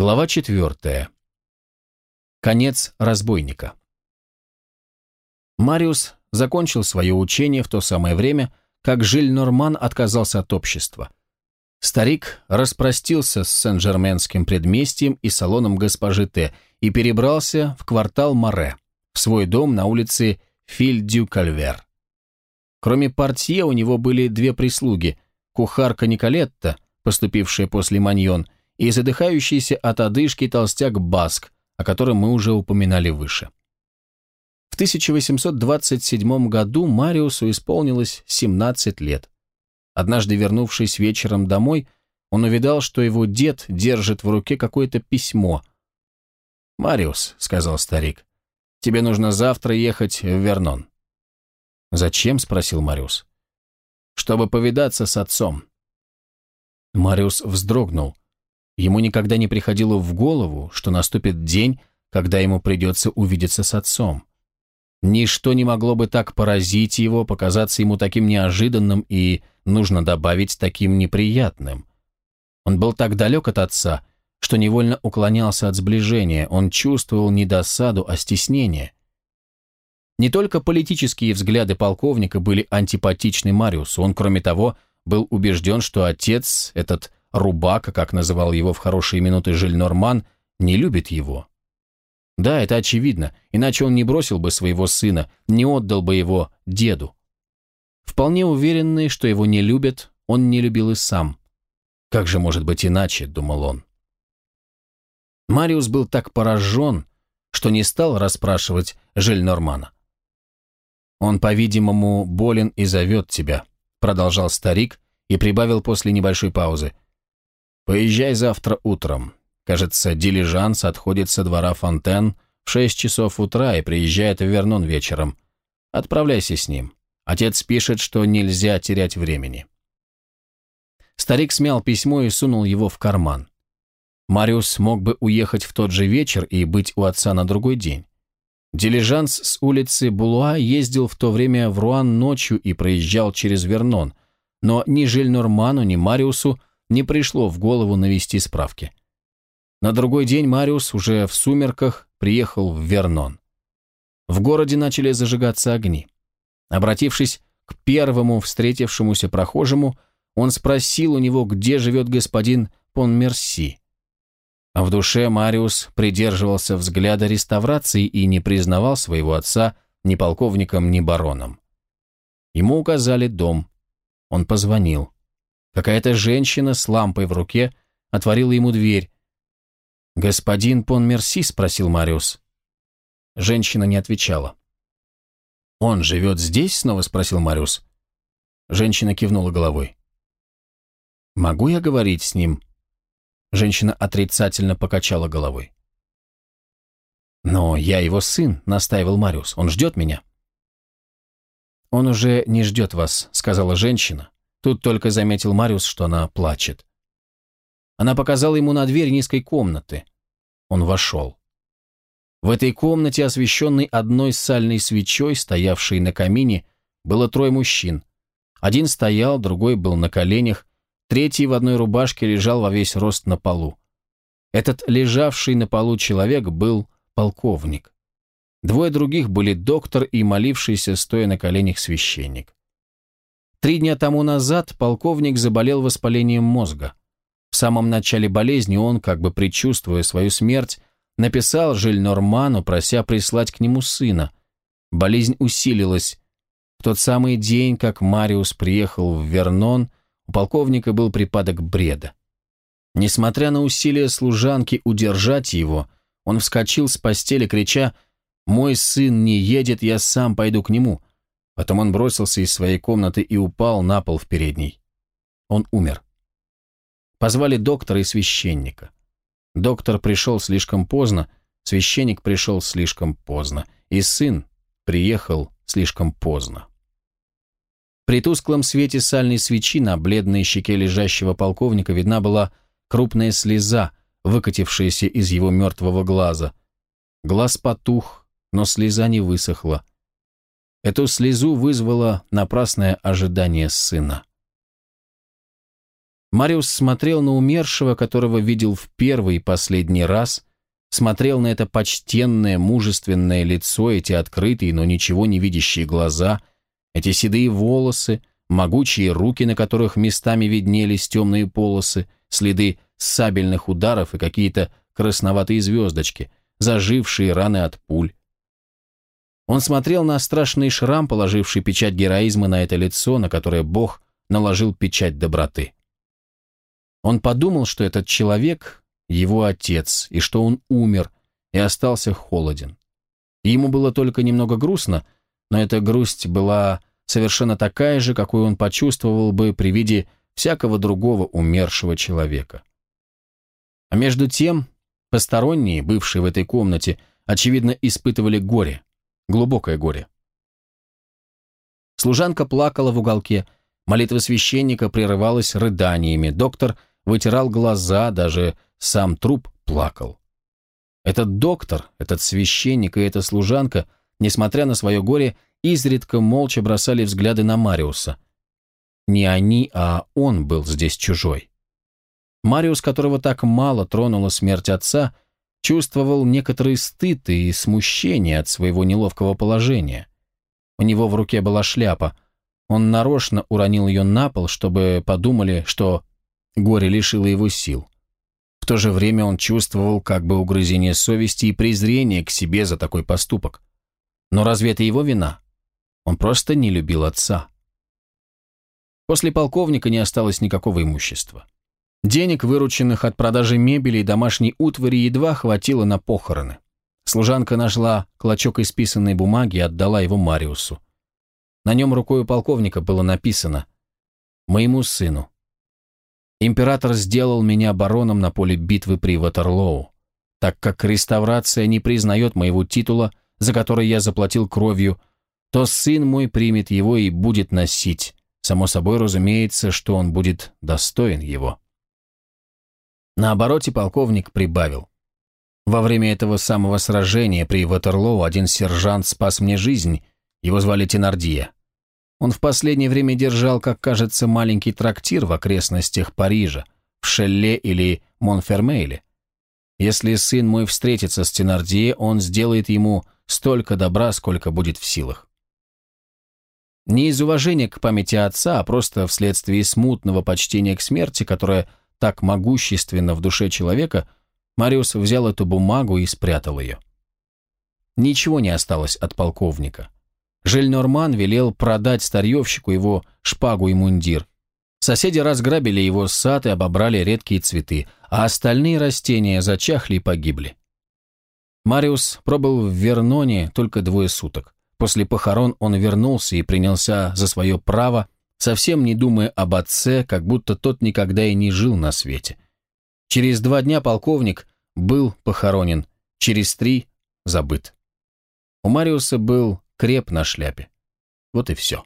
Глава четвертая. Конец разбойника. Мариус закончил свое учение в то самое время, как Жиль Норман отказался от общества. Старик распростился с Сен-Жерменским предместьем и салоном госпожи Т. и перебрался в квартал Море, в свой дом на улице Филь-дю-Кальвер. Кроме портье у него были две прислуги, кухарка Николетта, поступившая после Маньон, и задыхающийся от одышки толстяк Баск, о котором мы уже упоминали выше. В 1827 году Мариусу исполнилось 17 лет. Однажды, вернувшись вечером домой, он увидал, что его дед держит в руке какое-то письмо. «Мариус», — сказал старик, — «тебе нужно завтра ехать в Вернон». «Зачем?» — спросил Мариус. «Чтобы повидаться с отцом». Мариус вздрогнул. Ему никогда не приходило в голову, что наступит день, когда ему придется увидеться с отцом. Ничто не могло бы так поразить его, показаться ему таким неожиданным и, нужно добавить, таким неприятным. Он был так далек от отца, что невольно уклонялся от сближения, он чувствовал не досаду, а стеснение. Не только политические взгляды полковника были антипатичны Мариусу, он, кроме того, был убежден, что отец, этот рубака, как называл его в хорошие минуты Жиль Норман, не любит его. Да, это очевидно, иначе он не бросил бы своего сына, не отдал бы его деду. Вполне уверенный, что его не любят, он не любил и сам. Как же может быть иначе, думал он. Мариус был так поражен, что не стал расспрашивать Жиль Нормана. «Он, по-видимому, болен и зовет тебя», — продолжал старик и прибавил после небольшой паузы. «Поезжай завтра утром. Кажется, дилижанс отходит со двора Фонтен в шесть часов утра и приезжает в Вернон вечером. Отправляйся с ним. Отец пишет, что нельзя терять времени. Старик смял письмо и сунул его в карман. Мариус мог бы уехать в тот же вечер и быть у отца на другой день. Дилижанс с улицы Булуа ездил в то время в Руан ночью и проезжал через Вернон, но ни Жильнорману, ни Мариусу не пришло в голову навести справки. На другой день Мариус уже в сумерках приехал в Вернон. В городе начали зажигаться огни. Обратившись к первому встретившемуся прохожему, он спросил у него, где живет господин Понмерси. А в душе Мариус придерживался взгляда реставрации и не признавал своего отца ни полковником, ни бароном. Ему указали дом. Он позвонил. Какая-то женщина с лампой в руке отворила ему дверь, «Господин Понмерси?» – спросил Мариус. Женщина не отвечала. «Он живет здесь?» – снова спросил Мариус. Женщина кивнула головой. «Могу я говорить с ним?» Женщина отрицательно покачала головой. «Но я его сын», — настаивал Мариус. «Он ждет меня». «Он уже не ждет вас», — сказала женщина. Тут только заметил Мариус, что она плачет. Она показала ему на дверь низкой комнаты. Он вошел. В этой комнате, освещенной одной сальной свечой, стоявшей на камине, было трое мужчин. Один стоял, другой был на коленях, третий в одной рубашке лежал во весь рост на полу. Этот лежавший на полу человек был полковник. Двое других были доктор и молившийся, стоя на коленях, священник. Три дня тому назад полковник заболел воспалением мозга. В самом начале болезни он, как бы предчувствуя свою смерть, написал Жиль Норману, прося прислать к нему сына. Болезнь усилилась. В тот самый день, как Мариус приехал в Вернон, у полковника был припадок бреда. Несмотря на усилия служанки удержать его, он вскочил с постели, крича «Мой сын не едет, я сам пойду к нему». Потом он бросился из своей комнаты и упал на пол в передней. Он умер. Позвали доктора и священника. Доктор пришел слишком поздно, священник пришел слишком поздно, и сын приехал слишком поздно. При тусклом свете сальной свечи на бледной щеке лежащего полковника видна была крупная слеза, выкатившаяся из его мертвого глаза. Глаз потух, но слеза не высохла. Эту слезу вызвало напрасное ожидание сына. Мариус смотрел на умершего, которого видел в первый и последний раз, смотрел на это почтенное, мужественное лицо, эти открытые, но ничего не видящие глаза, эти седые волосы, могучие руки, на которых местами виднелись темные полосы, следы сабельных ударов и какие-то красноватые звездочки, зажившие раны от пуль. Он смотрел на страшный шрам, положивший печать героизма на это лицо, на которое Бог наложил печать доброты. Он подумал, что этот человек — его отец, и что он умер, и остался холоден. ему было только немного грустно, но эта грусть была совершенно такая же, какую он почувствовал бы при виде всякого другого умершего человека. А между тем, посторонние, бывшие в этой комнате, очевидно, испытывали горе, глубокое горе. Служанка плакала в уголке, молитва священника прерывалась рыданиями, доктор вытирал глаза, даже сам труп плакал. Этот доктор, этот священник и эта служанка, несмотря на свое горе, изредка молча бросали взгляды на Мариуса. Не они, а он был здесь чужой. Мариус, которого так мало тронула смерть отца, чувствовал некоторый стыд и смущение от своего неловкого положения. У него в руке была шляпа. Он нарочно уронил ее на пол, чтобы подумали, что горе лишило его сил. В то же время он чувствовал как бы угрызение совести и презрение к себе за такой поступок. Но разве это его вина? Он просто не любил отца. После полковника не осталось никакого имущества. Денег, вырученных от продажи мебели и домашней утвари, едва хватило на похороны. Служанка нашла клочок исписанной бумаги и отдала его Мариусу. На нем рукой полковника было написано «Моему сыну». Император сделал меня бароном на поле битвы при Ватерлоу, так как реставрация не признает моего титула, за который я заплатил кровью, то сын мой примет его и будет носить. Само собой разумеется, что он будет достоин его. На обороте полковник прибавил. Во время этого самого сражения при Ватерлоу один сержант спас мне жизнь, его звали Тенардия. Он в последнее время держал, как кажется, маленький трактир в окрестностях Парижа, в Шелле или Монфермейле. Если сын мой встретится с Тенардие, он сделает ему столько добра, сколько будет в силах. Не из уважения к памяти отца, а просто вследствие смутного почтения к смерти, которое так могущественно в душе человека, Мариус взял эту бумагу и спрятал ее. Ничего не осталось от полковника. Жельнорман велел продать старьевщику его шпагу и мундир. Соседи разграбили его сад и обобрали редкие цветы, а остальные растения зачахли и погибли. Мариус пробыл в Верноне только двое суток. После похорон он вернулся и принялся за свое право, совсем не думая об отце, как будто тот никогда и не жил на свете. Через два дня полковник был похоронен, через три – забыт. У Мариуса был креп на шляпе. Вот и все.